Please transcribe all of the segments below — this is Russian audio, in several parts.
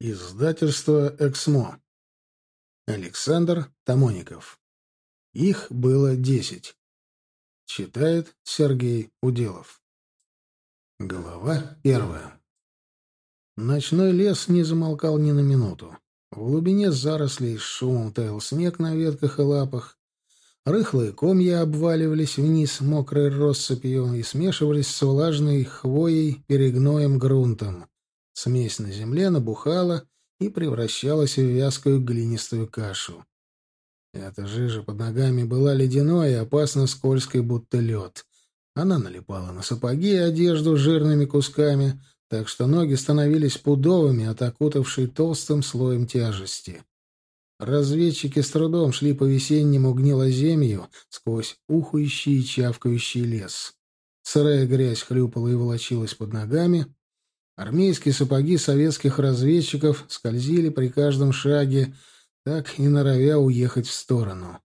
Издательство «Эксмо». Александр Тамоников. Их было десять. Читает Сергей Уделов. Глава первая. Ночной лес не замолкал ни на минуту. В глубине зарослей с шумом таял снег на ветках и лапах. Рыхлые комья обваливались вниз мокрой россыпью и смешивались с влажной хвоей, перегноем, грунтом. Смесь на земле набухала и превращалась в вязкую глинистую кашу. Эта жижа под ногами была ледяной и опасно скользкой, будто лед. Она налипала на сапоги и одежду жирными кусками, так что ноги становились пудовыми от окутавшей толстым слоем тяжести. Разведчики с трудом шли по весеннему гнилоземью сквозь ухающий и чавкающий лес. Сырая грязь хлюпала и волочилась под ногами, Армейские сапоги советских разведчиков скользили при каждом шаге, так и норовя уехать в сторону.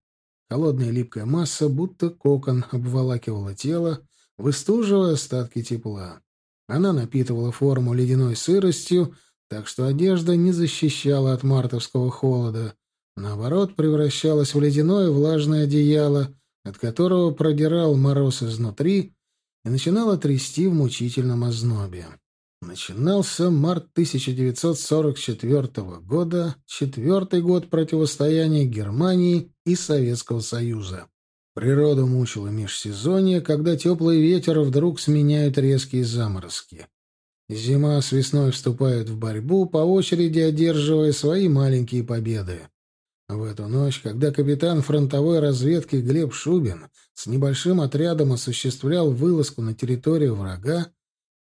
Холодная липкая масса, будто кокон, обволакивала тело, выстуживая остатки тепла. Она напитывала форму ледяной сыростью, так что одежда не защищала от мартовского холода. Наоборот, превращалась в ледяное влажное одеяло, от которого продирал мороз изнутри и начинала трясти в мучительном ознобе. Начинался март 1944 года, четвертый год противостояния Германии и Советского Союза. Природа мучила межсезонье, когда теплый ветер вдруг сменяют резкие заморозки. Зима с весной вступают в борьбу, по очереди одерживая свои маленькие победы. В эту ночь, когда капитан фронтовой разведки Глеб Шубин с небольшим отрядом осуществлял вылазку на территорию врага,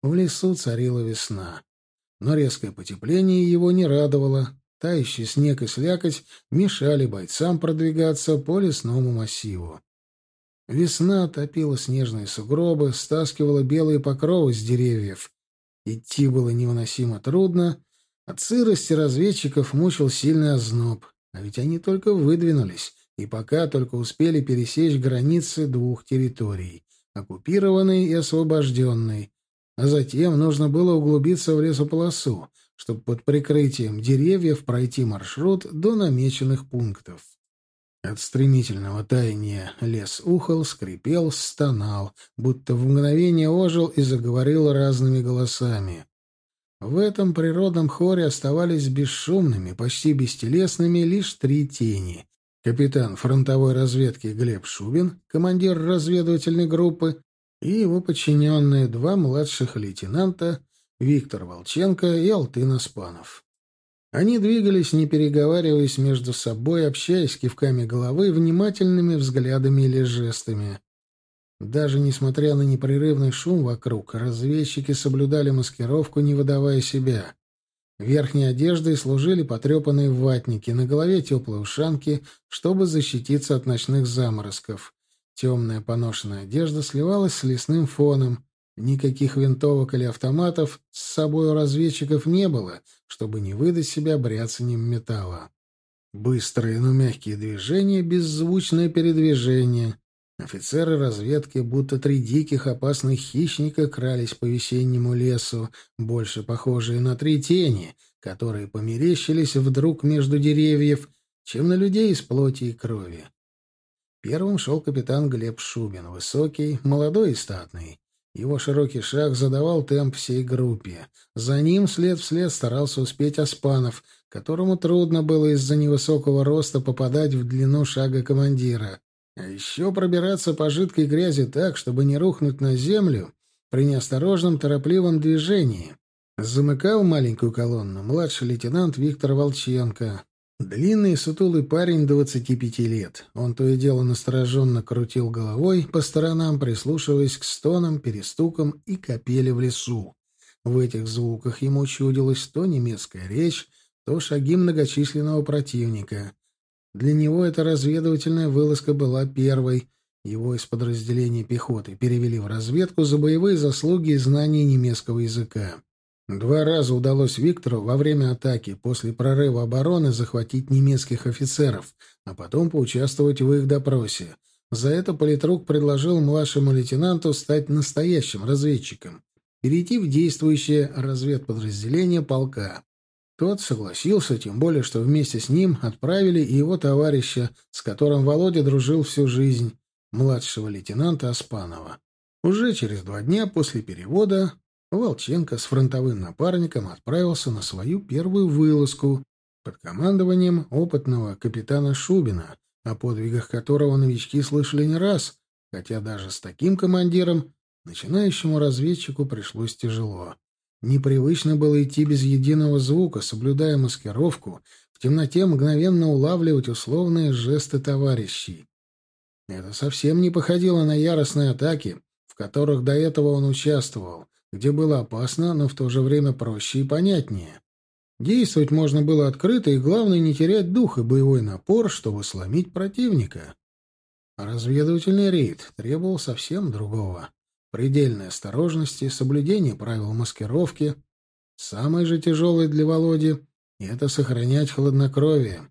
в лесу царила весна. Но резкое потепление его не радовало. Тающий снег и слякоть мешали бойцам продвигаться по лесному массиву. Весна топила снежные сугробы, стаскивала белые покровы с деревьев. Идти было невыносимо трудно. От сырости разведчиков мучил сильный озноб. А ведь они только выдвинулись, и пока только успели пересечь границы двух территорий — оккупированной и освобожденной, а затем нужно было углубиться в лесополосу, чтобы под прикрытием деревьев пройти маршрут до намеченных пунктов. От стремительного таяния лес ухал, скрипел, стонал, будто в мгновение ожил и заговорил разными голосами. В этом природном хоре оставались бесшумными, почти бестелесными лишь три тени. Капитан фронтовой разведки Глеб Шубин, командир разведывательной группы, и его подчиненные два младших лейтенанта Виктор Волченко и Алтын Аспанов. Они двигались, не переговариваясь между собой, общаясь кивками головы, внимательными взглядами или жестами. Даже несмотря на непрерывный шум вокруг, разведчики соблюдали маскировку, не выдавая себя. Верхней одеждой служили потрепанные ватники, на голове теплые ушанки, чтобы защититься от ночных заморозков. Темная поношенная одежда сливалась с лесным фоном. Никаких винтовок или автоматов с собой у разведчиков не было, чтобы не выдать себя бряцанием металла. Быстрые, но мягкие движения, беззвучное передвижение. Офицеры разведки, будто три диких опасных хищника, крались по весеннему лесу, больше похожие на три тени, которые померещились вдруг между деревьев, чем на людей из плоти и крови. Первым шел капитан Глеб Шубин, высокий, молодой и статный. Его широкий шаг задавал темп всей группе. За ним след вслед старался успеть Аспанов, которому трудно было из-за невысокого роста попадать в длину шага командира. А еще пробираться по жидкой грязи так, чтобы не рухнуть на землю при неосторожном торопливом движении. Замыкал маленькую колонну младший лейтенант Виктор Волченко, Длинный сутулый парень двадцати пяти лет. Он то и дело настороженно крутил головой по сторонам, прислушиваясь к стонам, перестукам и капели в лесу. В этих звуках ему чудилась то немецкая речь, то шаги многочисленного противника. Для него эта разведывательная вылазка была первой. Его из подразделения пехоты перевели в разведку за боевые заслуги и знания немецкого языка. Два раза удалось Виктору во время атаки после прорыва обороны захватить немецких офицеров, а потом поучаствовать в их допросе. За это политрук предложил младшему лейтенанту стать настоящим разведчиком, перейти в действующее разведподразделение полка. Тот согласился, тем более, что вместе с ним отправили и его товарища, с которым Володя дружил всю жизнь, младшего лейтенанта Аспанова. Уже через два дня после перевода Волченко с фронтовым напарником отправился на свою первую вылазку под командованием опытного капитана Шубина, о подвигах которого новички слышали не раз, хотя даже с таким командиром начинающему разведчику пришлось тяжело. Непривычно было идти без единого звука, соблюдая маскировку, в темноте мгновенно улавливать условные жесты товарищей. Это совсем не походило на яростные атаки, в которых до этого он участвовал, где было опасно, но в то же время проще и понятнее. Действовать можно было открыто и, главное, не терять дух и боевой напор, чтобы сломить противника. А разведывательный рейд требовал совсем другого предельной осторожности, соблюдение правил маскировки. Самое же тяжелое для Володи — это сохранять хладнокровие.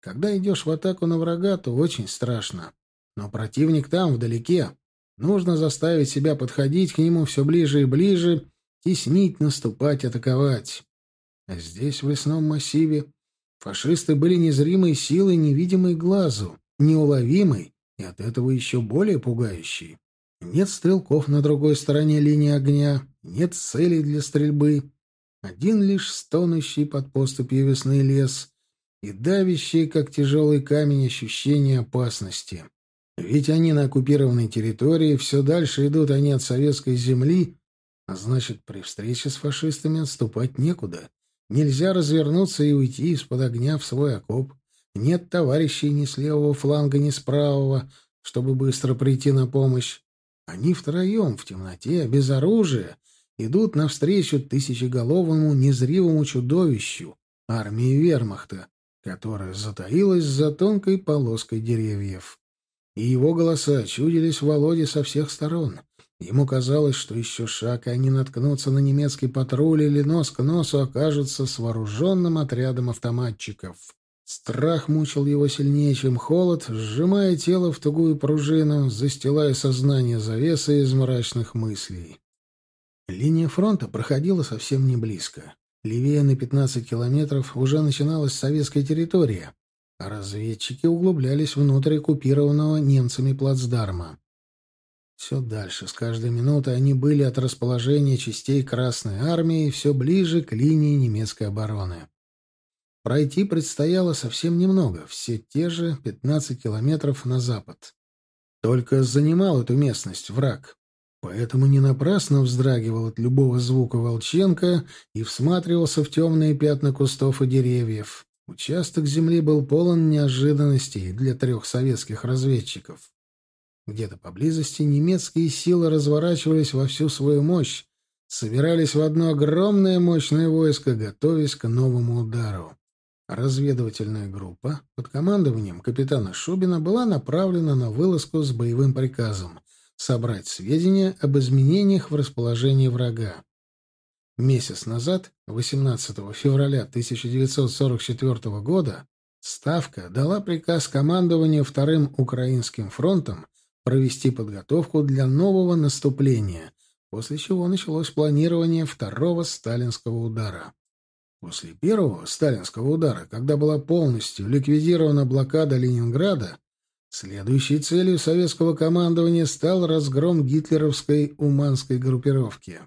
Когда идешь в атаку на врага, то очень страшно. Но противник там, вдалеке. Нужно заставить себя подходить к нему все ближе и ближе, теснить, наступать, атаковать. А здесь, в лесном массиве, фашисты были незримой силой, невидимой глазу, неуловимой и от этого еще более пугающей. Нет стрелков на другой стороне линии огня, нет целей для стрельбы. Один лишь стонущий под поступью весны лес и давящий, как тяжелый камень, ощущение опасности. Ведь они на оккупированной территории, все дальше идут они от советской земли, а значит, при встрече с фашистами отступать некуда. Нельзя развернуться и уйти из-под огня в свой окоп. Нет товарищей ни с левого фланга, ни с правого, чтобы быстро прийти на помощь. Они втроем, в темноте, без оружия, идут навстречу тысячеголовому незримому чудовищу, армии вермахта, которая затаилась за тонкой полоской деревьев. И его голоса чудились Володе со всех сторон. Ему казалось, что еще шаг, и они наткнутся на немецкий патруль или нос к носу окажутся с вооруженным отрядом автоматчиков. Страх мучил его сильнее, чем холод, сжимая тело в тугую пружину, застилая сознание завесой из мрачных мыслей. Линия фронта проходила совсем не близко. Левее на 15 километров уже начиналась советская территория, разведчики углублялись внутрь оккупированного немцами плацдарма. Все дальше, с каждой минутой они были от расположения частей Красной Армии все ближе к линии немецкой обороны. Пройти предстояло совсем немного, все те же 15 километров на запад. Только занимал эту местность враг. Поэтому не напрасно вздрагивал от любого звука Волченко и всматривался в темные пятна кустов и деревьев. Участок земли был полон неожиданностей для трех советских разведчиков. Где-то поблизости немецкие силы разворачивались во всю свою мощь, собирались в одно огромное мощное войско, готовясь к новому удару. Разведывательная группа под командованием капитана Шубина была направлена на вылазку с боевым приказом собрать сведения об изменениях в расположении врага. Месяц назад, 18 февраля 1944 года, Ставка дала приказ командованию Вторым Украинским фронтом провести подготовку для нового наступления, после чего началось планирование второго сталинского удара. После первого сталинского удара, когда была полностью ликвидирована блокада Ленинграда, следующей целью советского командования стал разгром гитлеровской уманской группировки.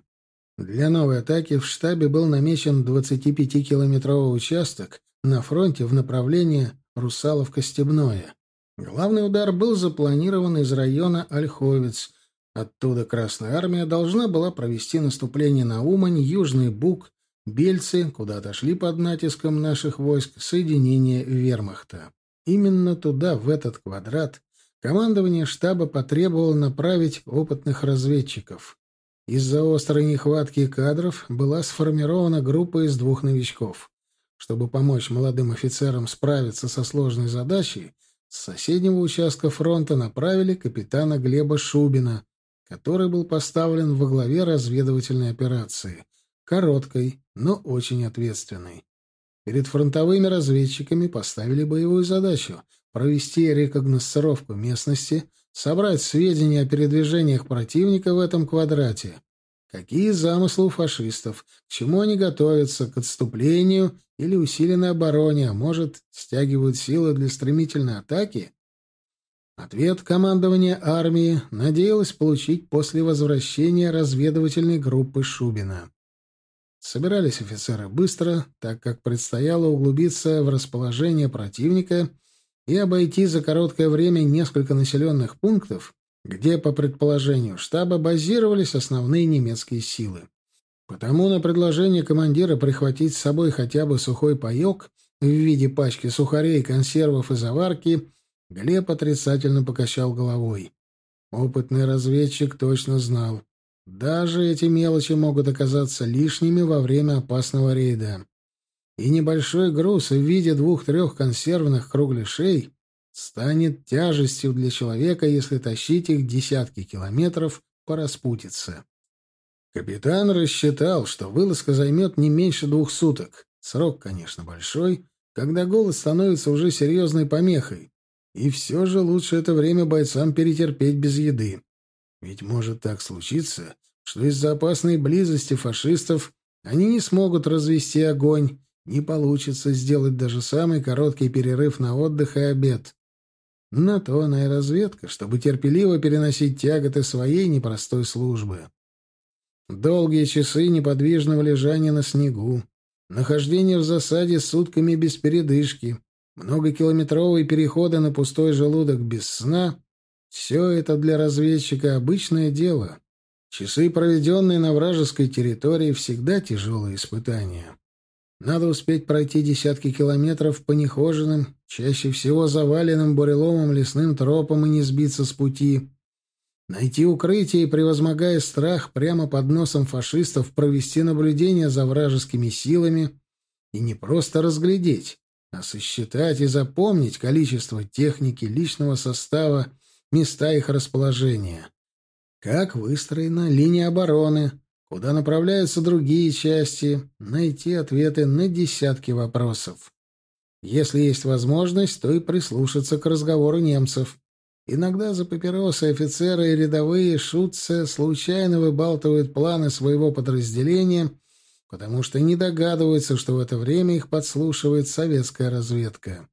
Для новой атаки в штабе был намечен 25-километровый участок на фронте в направлении Русаловка-Стебное. Главный удар был запланирован из района Ольховец. Оттуда Красная Армия должна была провести наступление на Умань, Южный Буг Бельцы, куда отошли под натиском наших войск соединения вермахта. Именно туда, в этот квадрат, командование штаба потребовало направить опытных разведчиков. Из-за острой нехватки кадров была сформирована группа из двух новичков. Чтобы помочь молодым офицерам справиться со сложной задачей, с соседнего участка фронта направили капитана Глеба Шубина, который был поставлен во главе разведывательной операции — Короткой, но очень ответственной. Перед фронтовыми разведчиками поставили боевую задачу провести рекогносцировку местности, собрать сведения о передвижениях противника в этом квадрате. какие замыслы у фашистов, к чему они готовятся, к отступлению или усиленной обороне, а может, стягивают силы для стремительной атаки? Ответ командования армии надеялось получить после возвращения разведывательной группы Шубина. Собирались офицеры быстро, так как предстояло углубиться в расположение противника и обойти за короткое время несколько населенных пунктов, где, по предположению штаба, базировались основные немецкие силы. Потому на предложение командира прихватить с собой хотя бы сухой паек в виде пачки сухарей, консервов и заварки, Глеб отрицательно покачал головой. Опытный разведчик точно знал. Даже эти мелочи могут оказаться лишними во время опасного рейда. И небольшой груз в виде двух-трех консервных кругляшей станет тяжестью для человека, если тащить их десятки километров по распутице. Капитан рассчитал, что вылазка займет не меньше двух суток. Срок, конечно, большой, когда голод становится уже серьезной помехой. И все же лучше это время бойцам перетерпеть без еды. Ведь может так случиться, что из-за опасной близости фашистов они не смогут развести огонь, не получится сделать даже самый короткий перерыв на отдых и обед. На то она и разведка, чтобы терпеливо переносить тяготы своей непростой службы. Долгие часы неподвижного лежания на снегу, нахождение в засаде сутками без передышки, многокилометровые переходы на пустой желудок без сна все это для разведчика обычное дело. Часы, проведенные на вражеской территории, всегда тяжелые испытания. Надо успеть пройти десятки километров по нехоженным, чаще всего заваленным буреломом лесным тропам и не сбиться с пути. Найти укрытие и, превозмогая страх, прямо под носом фашистов провести наблюдение за вражескими силами и не просто разглядеть, а сосчитать и запомнить количество техники, личного состава места их расположения. Как выстроена линия обороны, куда направляются другие части, найти ответы на десятки вопросов. Если есть возможность, то и прислушаться к разговору немцев. Иногда за папиросы офицеры и рядовые шутцы случайно выбалтывают планы своего подразделения, потому что не догадываются, что в это время их подслушивает советская разведка.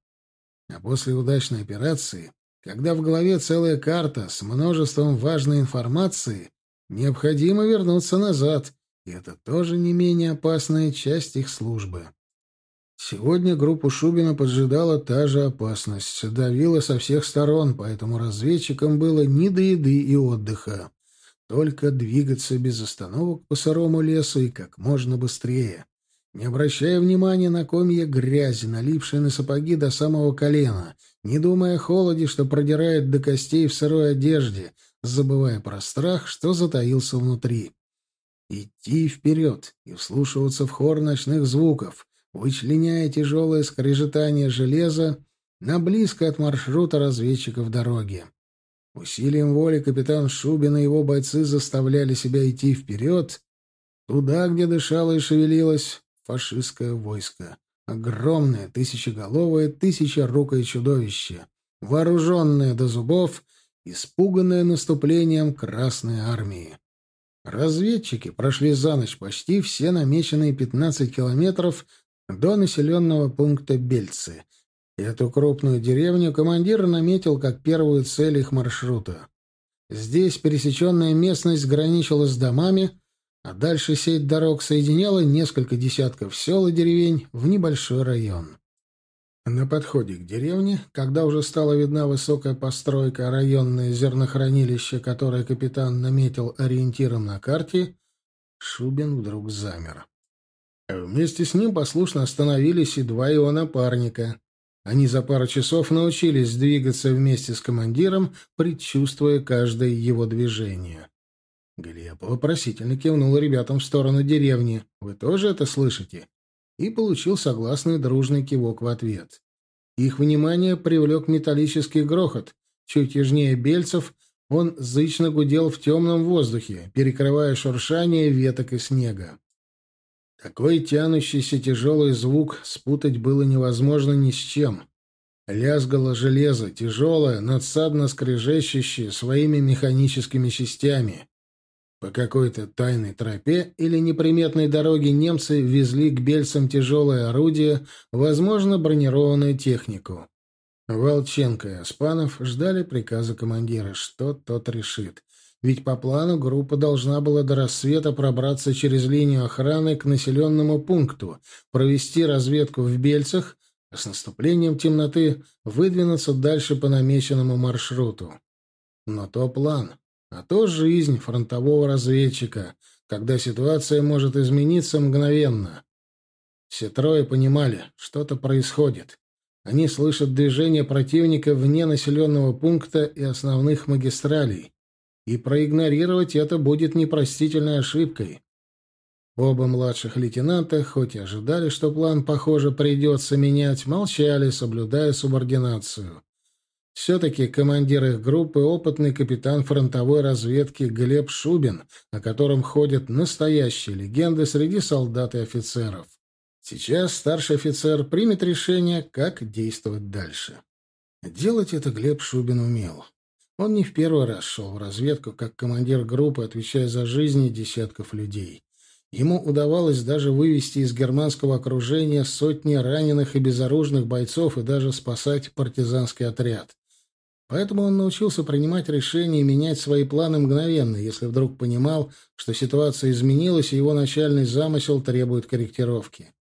А после удачной операции когда в голове целая карта с множеством важной информации, необходимо вернуться назад, и это тоже не менее опасная часть их службы. Сегодня группу Шубина поджидала та же опасность, давила со всех сторон, поэтому разведчикам было ни до еды и отдыха. Только двигаться без остановок по сырому лесу и как можно быстрее, не обращая внимания на комья грязи, налипшие на сапоги до самого колена — не думая о холоде, что продирает до костей в сырой одежде, забывая про страх, что затаился внутри. Идти вперед и вслушиваться в хор ночных звуков, вычленяя тяжелое скрежетание железа на близко от маршрута разведчиков дороги. Усилием воли капитан Шубин и его бойцы заставляли себя идти вперед, туда, где дышало и шевелилось фашистское войско. Огромное, тысячеголовое, тысячерукое чудовище, вооруженное до зубов, испуганное наступлением Красной Армии. Разведчики прошли за ночь почти все намеченные 15 километров до населенного пункта Бельцы. Эту крупную деревню командир наметил как первую цель их маршрута. Здесь пересеченная местность граничила с домами, а дальше сеть дорог соединяла несколько десятков сел и деревень в небольшой район. На подходе к деревне, когда уже стала видна высокая постройка, районное зернохранилище, которое капитан наметил ориентиром на карте, Шубин вдруг замер. Вместе с ним послушно остановились и два его напарника. Они за пару часов научились двигаться вместе с командиром, предчувствуя каждое его движение. Глеб вопросительно кивнул ребятам в сторону деревни. «Вы тоже это слышите?» И получил согласный дружный кивок в ответ. Их внимание привлек металлический грохот. Чуть южнее Бельцев он зычно гудел в темном воздухе, перекрывая шуршание веток и снега. Такой тянущийся тяжелый звук спутать было невозможно ни с чем. Лязгало железо, тяжелое, надсадно скрежещущее своими механическими частями. По какой-то тайной тропе или неприметной дороге немцы везли к бельцам тяжелое орудие, возможно, бронированную технику. Волченко и Аспанов ждали приказа командира, что тот решит. Ведь по плану группа должна была до рассвета пробраться через линию охраны к населенному пункту, провести разведку в Бельцах, а с наступлением темноты выдвинуться дальше по намеченному маршруту. Но то план, а то жизнь фронтового разведчика, когда ситуация может измениться мгновенно. Все трое понимали, что-то происходит. Они слышат движение противника вне населенного пункта и основных магистралей и проигнорировать это будет непростительной ошибкой. Оба младших лейтенанта, хоть и ожидали, что план, похоже, придется менять, молчали, соблюдая субординацию. Все-таки командир их группы — опытный капитан фронтовой разведки Глеб Шубин, о котором ходят настоящие легенды среди солдат и офицеров. Сейчас старший офицер примет решение, как действовать дальше. Делать это Глеб Шубин умел. Он не в первый раз шел в разведку как командир группы, отвечая за жизни десятков людей. Ему удавалось даже вывести из германского окружения сотни раненых и безоружных бойцов и даже спасать партизанский отряд. Поэтому он научился принимать решения и менять свои планы мгновенно, если вдруг понимал, что ситуация изменилась и его начальный замысел требует корректировки.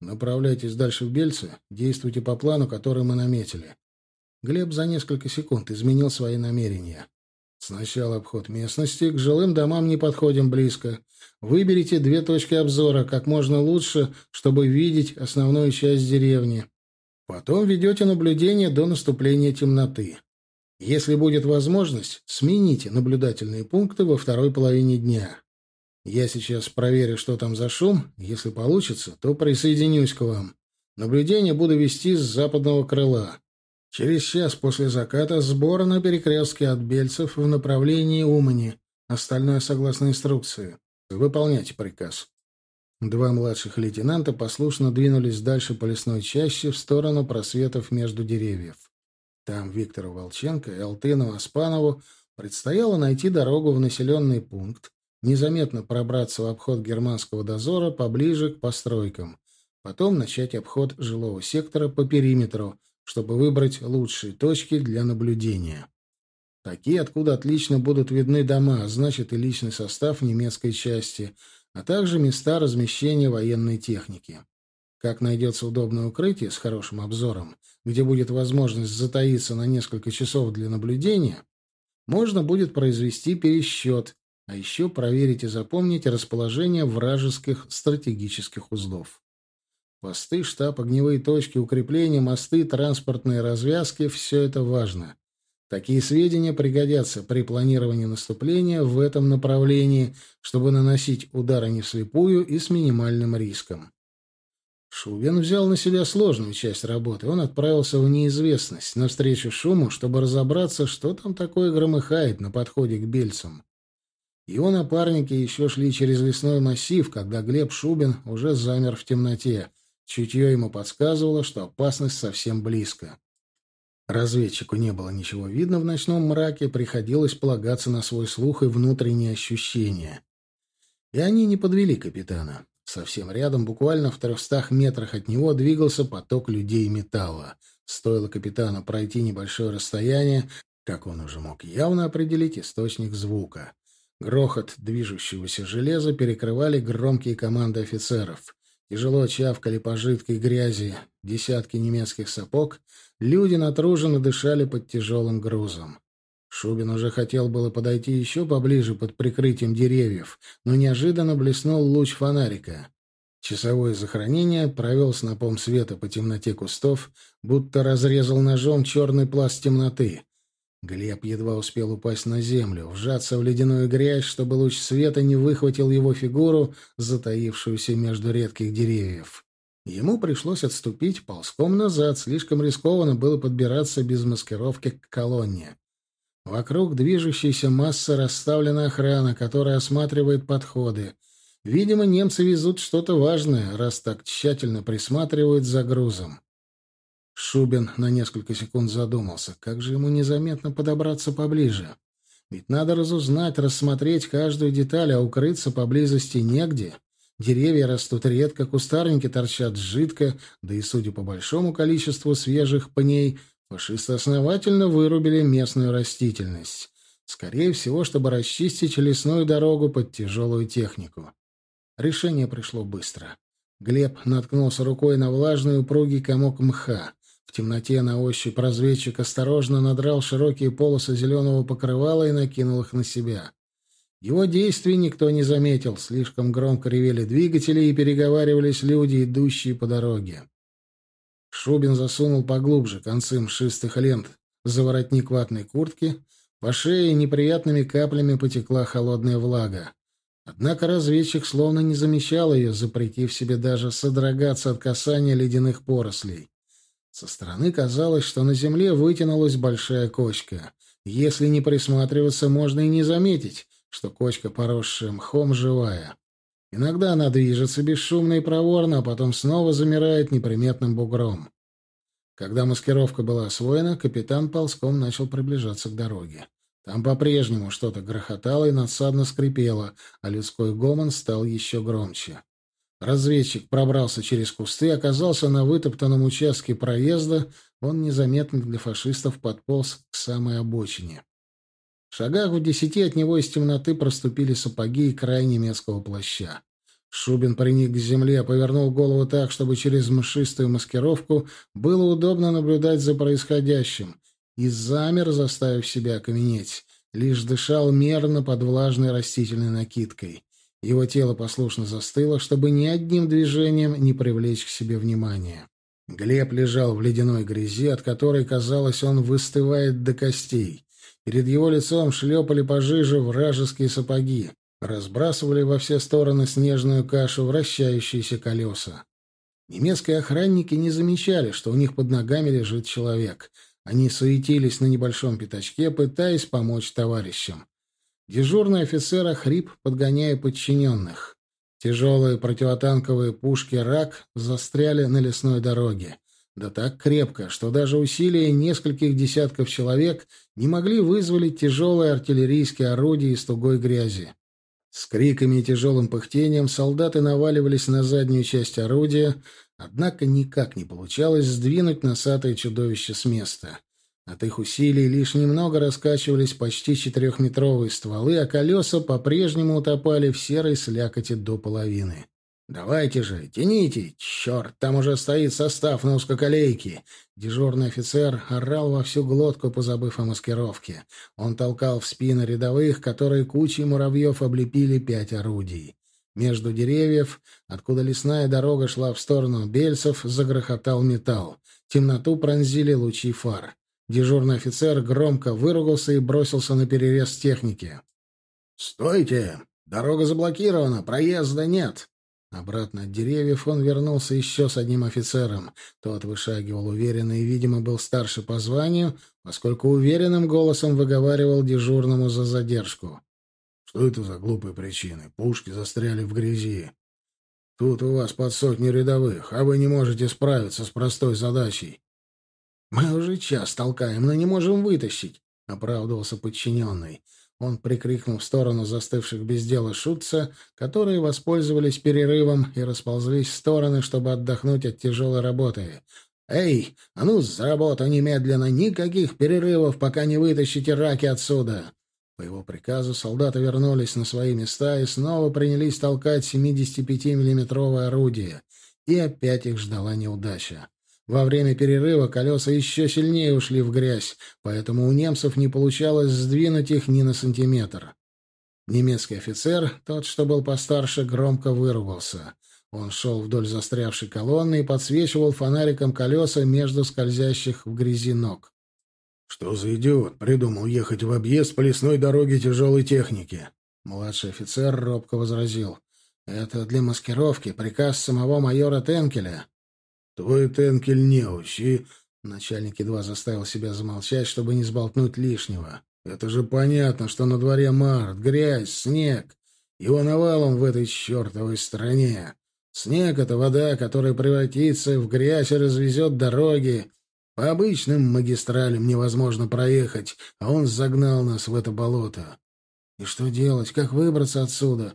Направляйтесь дальше в Бельцы, действуйте по плану, который мы наметили. Глеб за несколько секунд изменил свои намерения. Сначала обход местности, к жилым домам не подходим близко. Выберите две точки обзора, как можно лучше, чтобы видеть основную часть деревни. Потом ведете наблюдение до наступления темноты. Если будет возможность, смените наблюдательные пункты во второй половине дня. Я сейчас проверю, что там за шум. Если получится, то присоединюсь к вам. Наблюдение буду вести с западного крыла. Через час после заката сбор на перекрестке от Бельцев в направлении Умани. Остальное согласно инструкции. Выполняйте приказ. Два младших лейтенанта послушно двинулись дальше по лесной чаще в сторону просветов между деревьев. Там Виктору Волченко и Алтыну Аспанову предстояло найти дорогу в населенный пункт, незаметно пробраться в обход германского дозора поближе к постройкам, потом начать обход жилого сектора по периметру, чтобы выбрать лучшие точки для наблюдения. Такие, откуда отлично будут видны дома, а значит и личный состав немецкой части, а также места размещения военной техники. Как найдется удобное укрытие с хорошим обзором, где будет возможность затаиться на несколько часов для наблюдения, можно будет произвести пересчет, а еще проверить и запомнить расположение вражеских стратегических узлов. Посты, штаб, огневые точки, укрепления, мосты, транспортные развязки — все это важно. Такие сведения пригодятся при планировании наступления в этом направлении, чтобы наносить удары не вслепую и с минимальным риском. Шубин взял на себя сложную часть работы. Он отправился в неизвестность, навстречу шуму, чтобы разобраться, что там такое громыхает на подходе к бельцам. Его напарники еще шли через лесной массив, когда Глеб Шубин уже замер в темноте — Чутье ему подсказывало, что опасность совсем близко. Разведчику не было ничего видно в ночном мраке, приходилось полагаться на свой слух и внутренние ощущения. И они не подвели капитана. Совсем рядом, буквально в трехстах метрах от него, двигался поток людей металла. Стоило капитану пройти небольшое расстояние, как он уже мог явно определить источник звука. Грохот движущегося железа перекрывали громкие команды офицеров. Тяжело чавкали по жидкой грязи десятки немецких сапог, люди натруженно дышали под тяжелым грузом. Шубин уже хотел было подойти еще поближе под прикрытием деревьев, но неожиданно блеснул луч фонарика. Часовое захоронение провел снопом света по темноте кустов, будто разрезал ножом черный пласт темноты. Глеб едва успел упасть на землю, вжаться в ледяную грязь, чтобы луч света не выхватил его фигуру, затаившуюся между редких деревьев. Ему пришлось отступить ползком назад, слишком рискованно было подбираться без маскировки к колонне. Вокруг движущейся массы расставлена охрана, которая осматривает подходы. Видимо, немцы везут что-то важное, раз так тщательно присматривают за грузом. Шубин на несколько секунд задумался, как же ему незаметно подобраться поближе. Ведь надо разузнать, рассмотреть каждую деталь, а укрыться поблизости негде. Деревья растут редко, кустарники торчат жидко, да и, судя по большому количеству свежих пней, фашисты основательно вырубили местную растительность. Скорее всего, чтобы расчистить лесную дорогу под тяжелую технику. Решение пришло быстро. Глеб наткнулся рукой на влажный упругий комок мха. В темноте на ощупь разведчик осторожно надрал широкие полосы зеленого покрывала и накинул их на себя. Его действий никто не заметил, слишком громко ревели двигатели и переговаривались люди, идущие по дороге. Шубин засунул поглубже концы мшистых лент за воротник ватной куртки, по шее неприятными каплями потекла холодная влага. Однако разведчик словно не замечал ее, запретив себе даже содрогаться от касания ледяных порослей. Со стороны казалось, что на земле вытянулась большая кочка. Если не присматриваться, можно и не заметить, что кочка, поросшая мхом, живая. Иногда она движется бесшумно и проворно, а потом снова замирает неприметным бугром. Когда маскировка была освоена, капитан ползком начал приближаться к дороге. Там по-прежнему что-то грохотало и надсадно скрипело, а людской гомон стал еще громче. Разведчик пробрался через кусты, оказался на вытоптанном участке проезда, он незаметно для фашистов подполз к самой обочине. В шагах в десяти от него из темноты проступили сапоги и край немецкого плаща. Шубин приник к земле, повернул голову так, чтобы через мшистую маскировку было удобно наблюдать за происходящим, и замер, заставив себя окаменеть. Лишь дышал мерно под влажной растительной накидкой. Его тело послушно застыло, чтобы ни одним движением не привлечь к себе внимания. Глеб лежал в ледяной грязи, от которой, казалось, он выстывает до костей. Перед его лицом шлепали пожиже вражеские сапоги, разбрасывали во все стороны снежную кашу вращающиеся колеса. Немецкие охранники не замечали, что у них под ногами лежит человек. Они суетились на небольшом пятачке, пытаясь помочь товарищам. Дежурный офицер охрип, подгоняя подчиненных. Тяжелые противотанковые пушки «Рак» застряли на лесной дороге. Да так крепко, что даже усилия нескольких десятков человек не могли вызволить тяжелые артиллерийские орудия из тугой грязи. С криками и тяжелым пыхтением солдаты наваливались на заднюю часть орудия, Однако никак не получалось сдвинуть носатое чудовище с места. От их усилий лишь немного раскачивались почти четырехметровые стволы, а колеса по-прежнему утопали в серой слякоти до половины. «Давайте же, тяните! Черт, там уже стоит состав на узкоколейке!» Дежурный офицер орал во всю глотку, позабыв о маскировке. Он толкал в спины рядовых, которые кучей муравьев облепили пять орудий. Между деревьев, откуда лесная дорога шла в сторону Бельцев, загрохотал металл. Темноту пронзили лучи фар. Дежурный офицер громко выругался и бросился на перерез техники. «Стойте! Дорога заблокирована, проезда нет!» Обратно от деревьев он вернулся еще с одним офицером. Тот вышагивал уверенно и, видимо, был старше по званию, поскольку уверенным голосом выговаривал дежурному за задержку. Что это за глупые причины? Пушки застряли в грязи. Тут у вас под сотни рядовых, а вы не можете справиться с простой задачей. Мы уже час толкаем, но не можем вытащить, — оправдывался подчиненный. Он прикрикнул в сторону застывших без дела шутца, которые воспользовались перерывом и расползлись в стороны, чтобы отдохнуть от тяжелой работы. «Эй, а ну, за работу немедленно! Никаких перерывов, пока не вытащите раки отсюда!» По его приказу солдаты вернулись на свои места и снова принялись толкать 75-миллиметровое орудие. И опять их ждала неудача. Во время перерыва колеса еще сильнее ушли в грязь, поэтому у немцев не получалось сдвинуть их ни на сантиметр. Немецкий офицер, тот, что был постарше, громко выругался. Он шел вдоль застрявшей колонны и подсвечивал фонариком колеса между скользящих в грязи ног. «Что за идиот придумал ехать в объезд по лесной дороге тяжелой техники?» Младший офицер робко возразил. «Это для маскировки. Приказ самого майора Тенкеля». «Твой Тенкель неуч, и...» Начальник едва заставил себя замолчать, чтобы не сболтнуть лишнего. «Это же понятно, что на дворе март, грязь, снег. Его навалом в этой чертовой стране. Снег — это вода, которая превратится в грязь и развезет дороги. По обычным магистралям невозможно проехать, а он загнал нас в это болото. И что делать? Как выбраться отсюда?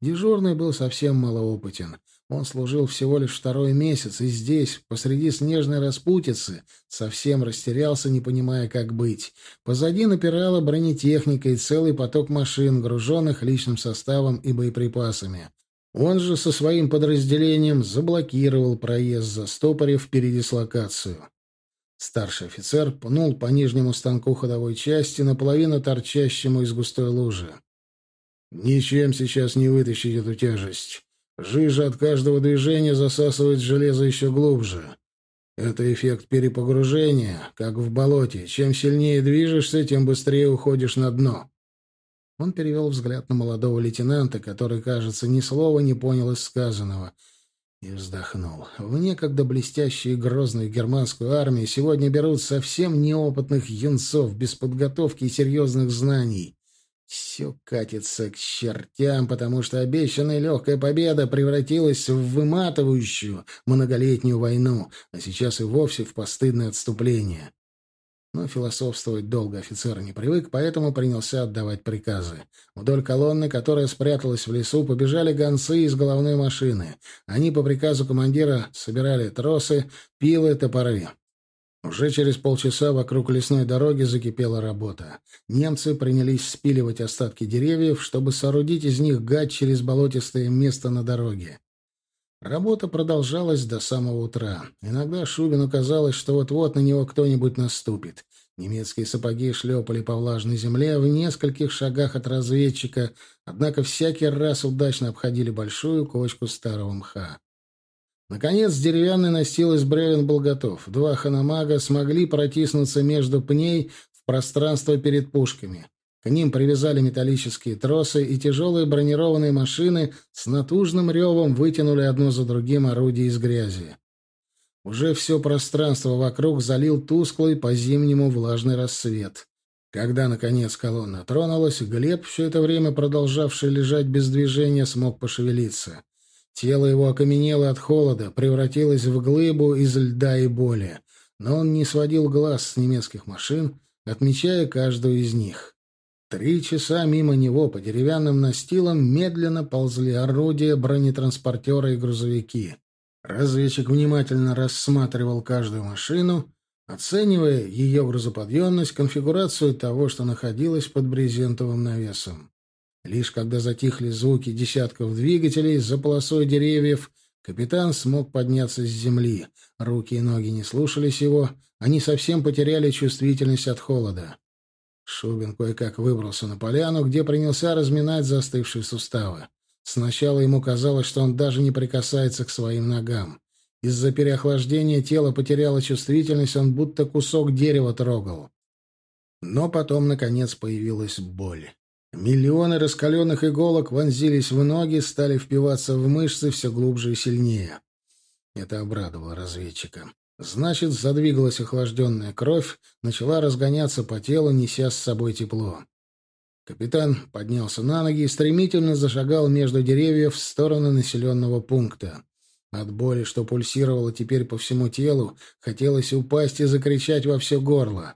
Дежурный был совсем малоопытен. Он служил всего лишь второй месяц, и здесь, посреди снежной распутицы, совсем растерялся, не понимая, как быть. Позади напирала бронетехника и целый поток машин, груженных личным составом и боеприпасами. Он же со своим подразделением заблокировал проезд, застопорив передислокацию. Старший офицер пнул по нижнему станку ходовой части, наполовину торчащему из густой лужи. «Ничем сейчас не вытащить эту тяжесть. Жижа от каждого движения засасывает железо еще глубже. Это эффект перепогружения, как в болоте. Чем сильнее движешься, тем быстрее уходишь на дно. Он перевел взгляд на молодого лейтенанта, который, кажется, ни слова не понял из сказанного, и вздохнул. В некогда блестящей и грозной германскую армии сегодня берут совсем неопытных юнцов без подготовки и серьезных знаний. Все катится к чертям, потому что обещанная легкая победа превратилась в выматывающую многолетнюю войну, а сейчас и вовсе в постыдное отступление. Но философствовать долго офицер не привык, поэтому принялся отдавать приказы. Вдоль колонны, которая спряталась в лесу, побежали гонцы из головной машины. Они по приказу командира собирали тросы, пилы, топоры. Уже через полчаса вокруг лесной дороги закипела работа. Немцы принялись спиливать остатки деревьев, чтобы соорудить из них гать через болотистое место на дороге. Работа продолжалась до самого утра. Иногда Шубину казалось, что вот-вот на него кто-нибудь наступит. Немецкие сапоги шлепали по влажной земле в нескольких шагах от разведчика, однако всякий раз удачно обходили большую кочку старого мха. Наконец, деревянный настил из бревен был готов. Два ханамага смогли протиснуться между пней в пространство перед пушками. К ним привязали металлические тросы, и тяжелые бронированные машины с натужным ревом вытянули одно за другим орудия из грязи. Уже все пространство вокруг залил тусклый по-зимнему влажный рассвет. Когда, наконец, колонна тронулась, Глеб, все это время продолжавший лежать без движения, смог пошевелиться. Тело его окаменело от холода, превратилось в глыбу из льда и боли. Но он не сводил глаз с немецких машин, отмечая каждую из них. Три часа мимо него по деревянным настилам медленно ползли орудия, бронетранспортеры и грузовики. Разведчик внимательно рассматривал каждую машину, оценивая ее грузоподъемность, конфигурацию того, что находилось под брезентовым навесом. Лишь когда затихли звуки десятков двигателей за полосой деревьев, капитан смог подняться с земли. Руки и ноги не слушались его, они совсем потеряли чувствительность от холода. Шубин кое-как выбрался на поляну, где принялся разминать застывшие суставы. Сначала ему казалось, что он даже не прикасается к своим ногам. Из-за переохлаждения тело потеряло чувствительность, он будто кусок дерева трогал. Но потом, наконец, появилась боль. Миллионы раскаленных иголок вонзились в ноги, стали впиваться в мышцы все глубже и сильнее. Это обрадовало разведчика. Значит, задвигалась охлажденная кровь, начала разгоняться по телу, неся с собой тепло. Капитан поднялся на ноги и стремительно зашагал между деревьев в сторону населенного пункта. От боли, что пульсировало теперь по всему телу, хотелось упасть и закричать во все горло.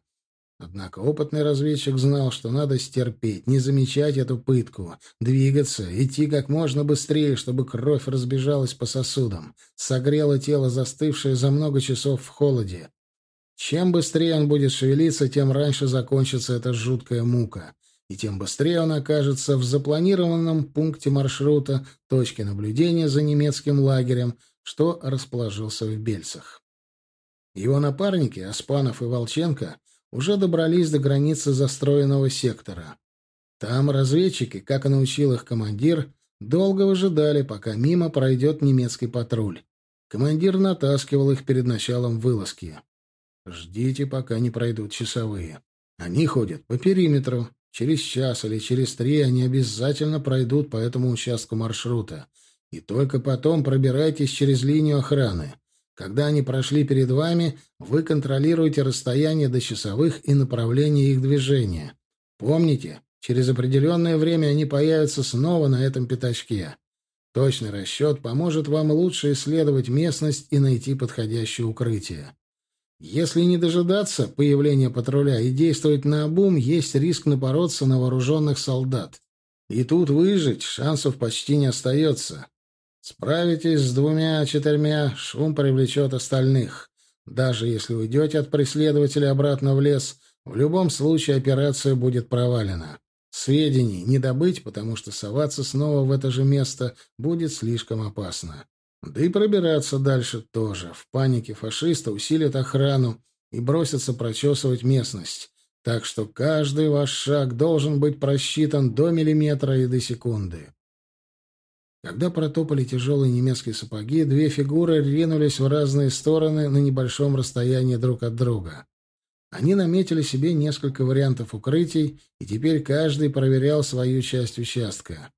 Однако опытный разведчик знал, что надо стерпеть, не замечать эту пытку, двигаться, идти как можно быстрее, чтобы кровь разбежалась по сосудам, согрела тело, застывшее за много часов в холоде. Чем быстрее он будет шевелиться, тем раньше закончится эта жуткая мука, и тем быстрее он окажется в запланированном пункте маршрута точки наблюдения за немецким лагерем, что расположился в Бельцах. Его напарники, Аспанов и Волченко, уже добрались до границы застроенного сектора. Там разведчики, как и научил их командир, долго выжидали, пока мимо пройдет немецкий патруль. Командир натаскивал их перед началом вылазки. «Ждите, пока не пройдут часовые. Они ходят по периметру. Через час или через три они обязательно пройдут по этому участку маршрута. И только потом пробирайтесь через линию охраны. Когда они прошли перед вами, вы контролируете расстояние до часовых и направление их движения. Помните, через определенное время они появятся снова на этом пятачке. Точный расчет поможет вам лучше исследовать местность и найти подходящее укрытие. Если не дожидаться появления патруля и действовать наобум, есть риск напороться на вооруженных солдат. И тут выжить шансов почти не остается. Справитесь с двумя-четырьмя, шум привлечет остальных. Даже если уйдете от преследователя обратно в лес, в любом случае операция будет провалена. Сведений не добыть, потому что соваться снова в это же место будет слишком опасно. Да и пробираться дальше тоже. В панике фашисты усилят охрану и бросятся прочесывать местность. Так что каждый ваш шаг должен быть просчитан до миллиметра и до секунды. Когда протопали тяжелые немецкие сапоги, две фигуры ринулись в разные стороны на небольшом расстоянии друг от друга. Они наметили себе несколько вариантов укрытий, и теперь каждый проверял свою часть участка.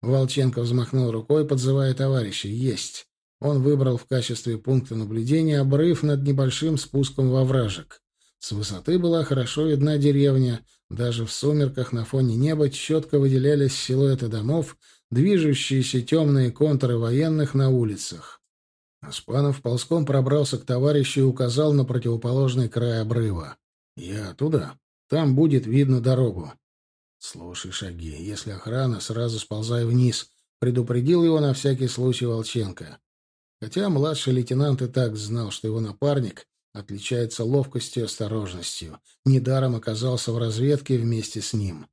Волченко взмахнул рукой, подзывая товарища. «Есть!» Он выбрал в качестве пункта наблюдения обрыв над небольшим спуском во вражек. С высоты была хорошо видна деревня. Даже в сумерках на фоне неба четко выделялись силуэты домов, движущиеся темные контуры военных на улицах. Аспанов ползком пробрался к товарищу и указал на противоположный край обрыва. «Я туда. Там будет видно дорогу». «Слушай шаги. Если охрана, сразу сползай вниз», — предупредил его на всякий случай Волченко. Хотя младший лейтенант и так знал, что его напарник отличается ловкостью и осторожностью. Недаром оказался в разведке вместе с ним.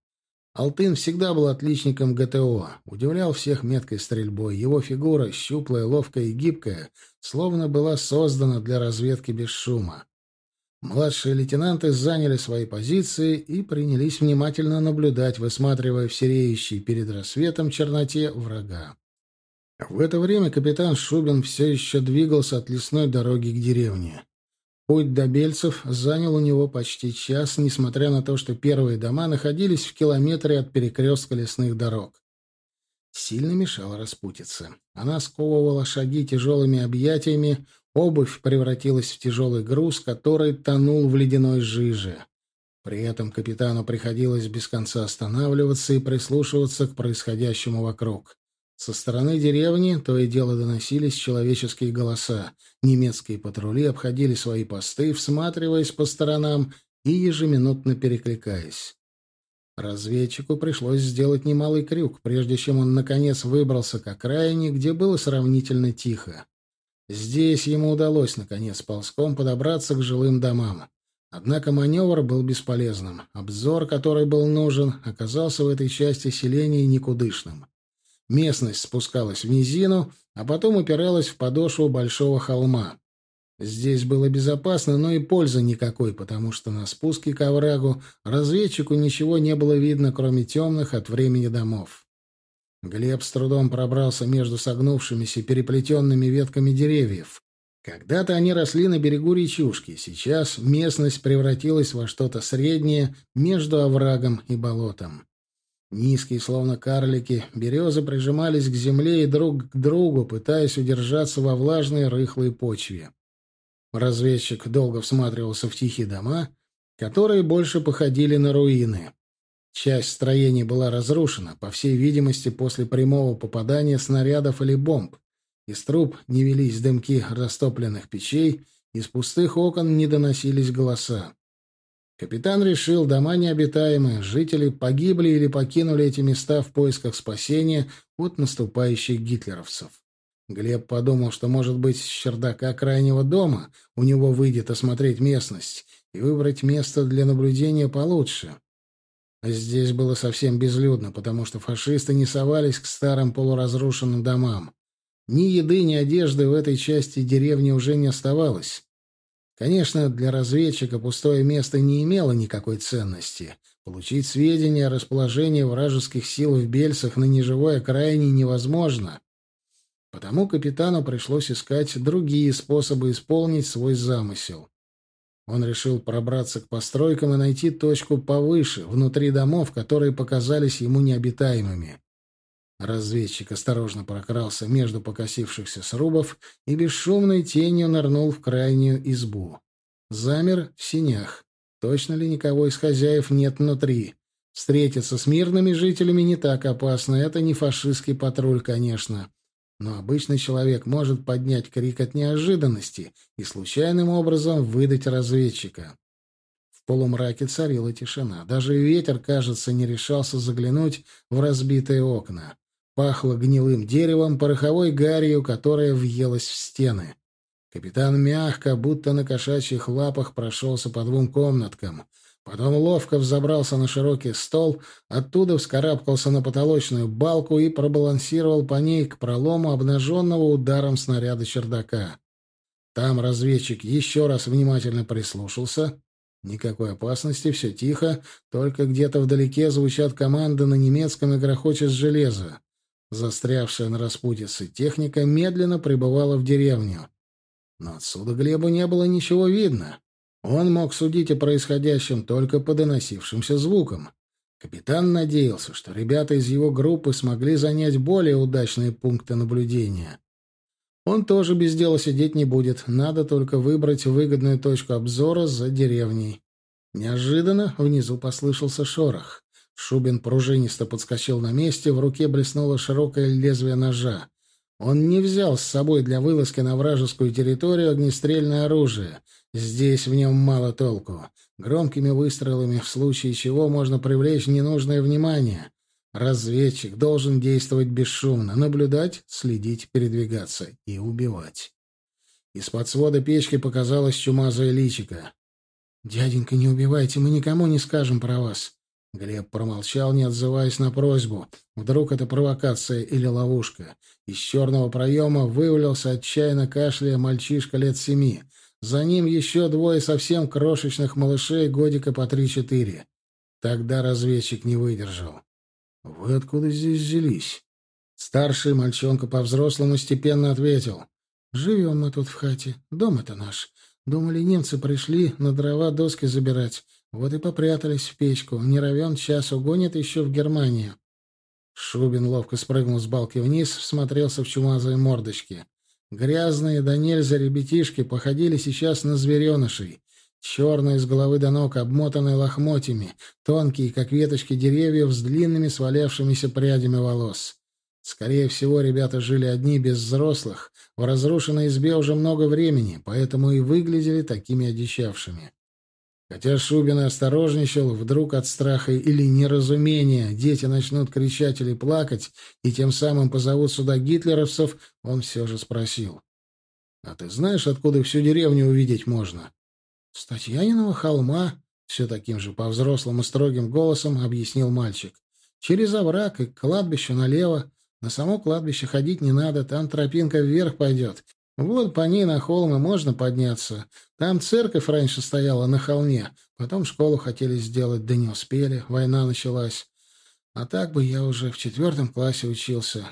Алтын всегда был отличником ГТО, удивлял всех меткой стрельбой. Его фигура, щуплая, ловкая и гибкая, словно была создана для разведки без шума. Младшие лейтенанты заняли свои позиции и принялись внимательно наблюдать, высматривая в сереющей перед рассветом черноте врага. В это время капитан Шубин все еще двигался от лесной дороги к деревне. Путь до Бельцев занял у него почти час, несмотря на то, что первые дома находились в километре от перекрестка лесных дорог. Сильно мешала распутиться. Она сковывала шаги тяжелыми объятиями, обувь превратилась в тяжелый груз, который тонул в ледяной жиже. При этом капитану приходилось без конца останавливаться и прислушиваться к происходящему вокруг. Со стороны деревни то и дело доносились человеческие голоса. Немецкие патрули обходили свои посты, всматриваясь по сторонам и ежеминутно перекликаясь. Разведчику пришлось сделать немалый крюк, прежде чем он, наконец, выбрался к окраине, где было сравнительно тихо. Здесь ему удалось, наконец, ползком подобраться к жилым домам. Однако маневр был бесполезным. Обзор, который был нужен, оказался в этой части селения никудышным. Местность спускалась в низину, а потом упиралась в подошву большого холма. Здесь было безопасно, но и пользы никакой, потому что на спуске к оврагу разведчику ничего не было видно, кроме темных от времени домов. Глеб с трудом пробрался между согнувшимися переплетенными ветками деревьев. Когда-то они росли на берегу речушки, сейчас местность превратилась во что-то среднее между оврагом и болотом. Низкие, словно карлики, березы прижимались к земле и друг к другу, пытаясь удержаться во влажной рыхлой почве. Разведчик долго всматривался в тихие дома, которые больше походили на руины. Часть строений была разрушена, по всей видимости, после прямого попадания снарядов или бомб. Из труб не велись дымки растопленных печей, из пустых окон не доносились голоса. Капитан решил, дома необитаемые, жители погибли или покинули эти места в поисках спасения от наступающих гитлеровцев. Глеб подумал, что, может быть, с чердака крайнего дома у него выйдет осмотреть местность и выбрать место для наблюдения получше. А здесь было совсем безлюдно, потому что фашисты не совались к старым полуразрушенным домам. Ни еды, ни одежды в этой части деревни уже не оставалось. Конечно, для разведчика пустое место не имело никакой ценности. Получить сведения о расположении вражеских сил в Бельсах на неживой окраине невозможно. Потому капитану пришлось искать другие способы исполнить свой замысел. Он решил пробраться к постройкам и найти точку повыше, внутри домов, которые показались ему необитаемыми. Разведчик осторожно прокрался между покосившихся срубов и бесшумной тенью нырнул в крайнюю избу. Замер в синях. Точно ли никого из хозяев нет внутри? Встретиться с мирными жителями не так опасно. Это не фашистский патруль, конечно. но обычный человек может поднять крик от неожиданности и случайным образом выдать разведчика. В полумраке царила тишина. Даже ветер, кажется, не решался заглянуть в разбитые окна. Пахло гнилым деревом, пороховой гарью, которая въелась в стены. Капитан мягко, будто на кошачьих лапах, прошелся по двум комнаткам. Потом ловко взобрался на широкий стол, оттуда вскарабкался на потолочную балку и пробалансировал по ней к пролому, обнаженного ударом снаряда чердака. Там разведчик еще раз внимательно прислушался. Никакой опасности, все тихо, только где-то вдалеке звучат команды на немецком и грохочет железо. Застрявшая на распутице техника медленно прибывала в деревню. Но отсюда Глебу не было ничего видно. Он мог судить о происходящем только по доносившимся звукам. Капитан надеялся, что ребята из его группы смогли занять более удачные пункты наблюдения. Он тоже без дела сидеть не будет, надо только выбрать выгодную точку обзора за деревней. Неожиданно внизу послышался шорох. Шубин пружинисто подскочил на месте, в руке блеснуло широкое лезвие ножа. Он не взял с собой для вылазки на вражескую территорию огнестрельное оружие. Здесь в нем мало толку. Громкими выстрелами в случае чего можно привлечь ненужное внимание. Разведчик должен действовать бесшумно, наблюдать, следить, передвигаться и убивать. Из-под свода печки показалась чумазая личика. «Дяденька, не убивайте, мы никому не скажем про вас. Глеб промолчал, не отзываясь на просьбу. Вдруг это провокация или ловушка. Из черного проема вывалился отчаянно кашляя мальчишка лет семи. За ним еще двое совсем крошечных малышей годика по три-четыре. Тогда разведчик не выдержал. «Вы откуда здесь взялись?» Старший мальчонка по-взрослому степенно ответил. «Живем мы тут в хате. Дом это наш. Думали, немцы пришли на дрова доски забирать. Вот и попрятались в печку. Не равен час угонят еще в Германию. Шубин ловко спрыгнул с балки вниз, всмотрелся в чумазые мордочки. Грязные да нельзя ребятишки походили сейчас на зверенышей. Черные с головы до ног, обмотанные лохмотьями, тонкие, как веточки деревьев, с длинными свалявшимися прядями волос. Скорее всего, ребята жили одни без взрослых, в разрушенной избе уже много времени, поэтому и выглядели такими одичавшими. Хотя Шубин осторожничал, вдруг от страха или неразумения дети начнут кричать или плакать, и тем самым позовут сюда гитлеровцев, он все же спросил. — А ты знаешь, откуда всю деревню увидеть можно? — С Татьяниного холма, — все таким же по-взрослому строгим голосом объяснил мальчик. — Через овраг и к кладбищу налево. На само кладбище ходить не надо, там тропинка вверх пойдет, вот по ней на холм и можно подняться. Там церковь раньше стояла на холме, потом школу хотели сделать, да не успели, война началась. А так бы я уже в четвертом классе учился.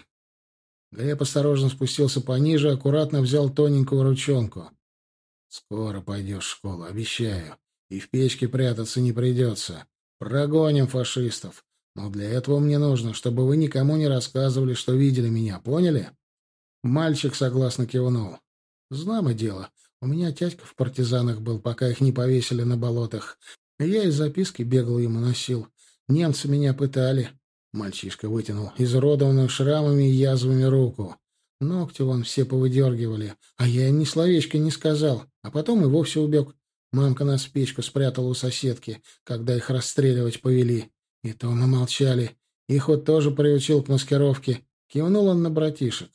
Глеб осторожно спустился пониже, аккуратно взял тоненькую ручонку. «Скоро пойдешь в школу, обещаю. И в печке прятаться не придется. Прогоним фашистов. Но для этого мне нужно, чтобы вы никому не рассказывали, что видели меня, поняли?» Мальчик согласно кивнул. Знамо дело. У меня тятька в партизанах был, пока их не повесили на болотах. Я из записки бегал ему носил. Немцы меня пытали. Мальчишка вытянул изуродованную шрамами и язвами руку. Ногти вон все повыдергивали, а я им ни словечко не сказал, а потом и вовсе убег. Мамка нас в печку спрятала у соседки, когда их расстреливать повели. И то мы молчали. Их вот тоже приучил к маскировке. Кивнул он на братишек.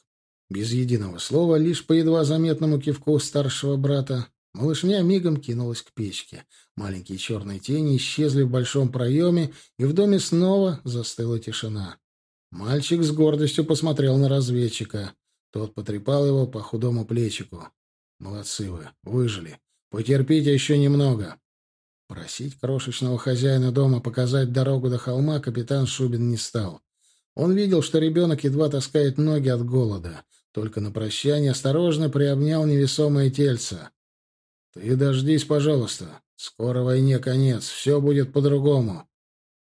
Без единого слова, лишь по едва заметному кивку старшего брата, малышня мигом кинулась к печке. Маленькие черные тени исчезли в большом проеме, и в доме снова застыла тишина. Мальчик с гордостью посмотрел на разведчика. Тот потрепал его по худому плечику. «Молодцы вы, выжили. Потерпите еще немного». Просить крошечного хозяина дома показать дорогу до холма капитан Шубин не стал. Он видел, что ребенок едва таскает ноги от голода. Только на прощание осторожно приобнял невесомое тельце. «Ты дождись, пожалуйста. Скоро войне конец. Все будет по-другому».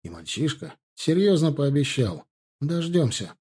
И мальчишка серьезно пообещал. «Дождемся».